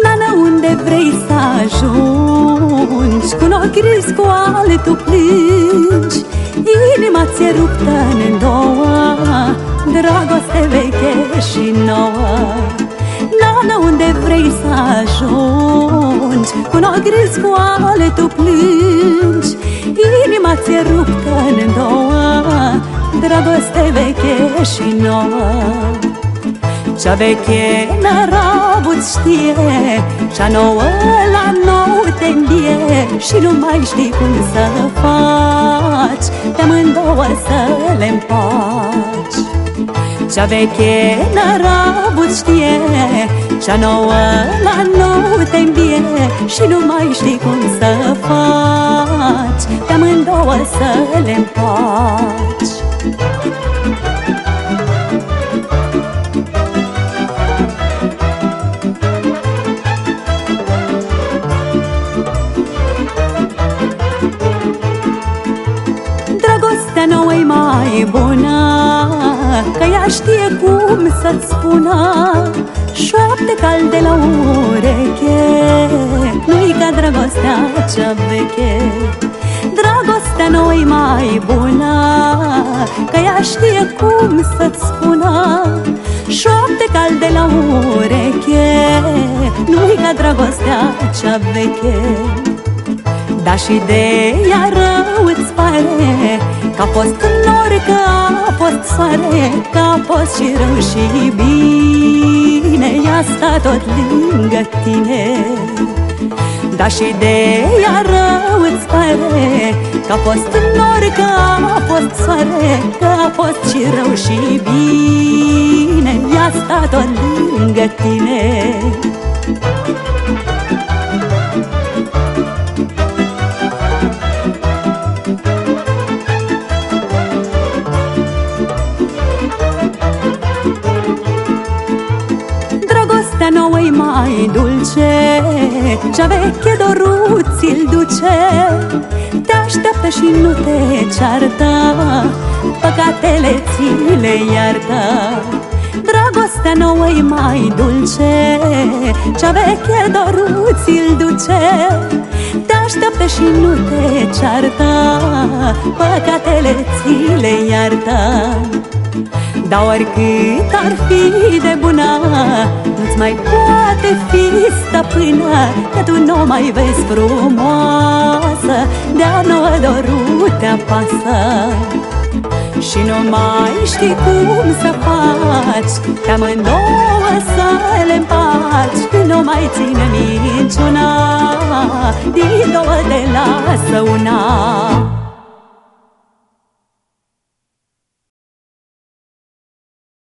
Nana, unde vrei să ajungi? Cu un ochi risc, cu ale tu plângi Inima ți-e ruptă în două Dragoste veche și nouă Nana, unde vrei să ajungi? Cu un ochi risc, cu ale tu plângi Inima ți-e ruptă în două Dragoste veche și nouă Cea veche n-arată n-ar știe Cea nouă la nou te îmbie Și nu mai știi cum să faci Pe amândouă să le împaci. Cea veche n-ar știe Cea nouă la nou te îmbie Și nu mai știi cum să faci Pe amândouă să le împaci să-ți spună Șoapte calde la ureche. Nu-i ca dragostea cea veche Dragostea nouă e mai bună Că ea știe cum să-ți spună. Șoapte calde la ureche Nu-i ca dragostea cea veche. Da și de ea rău îți pare Că a fost nori, că a fost soare Că a fost și rău și bine. Ea sta tot lângă tine. Da și de ea rău îți pare Că a fost nori, că a fost soare Că a fost și rău și bine. Ea sta tot lângă tine Dragostea nouă mai dulce Cea veche dorul ți-l duce. Te așteaptă și nu te ceartă Păcatele ți le iartă. Dragostea nouă mai dulce Cea veche dorul ți-l duce. Te așteaptă și nu te ceartă Păcatele ți le iartă dar oricât ar fi de bună Nu-ți mai poate fi stăpână Că tu nu mai vezi frumoasă De-a nouă dorul te apasă și nu mai știi cum să faci Te amândouă să le împaci Nu mai ține niciuna Din două te lasă una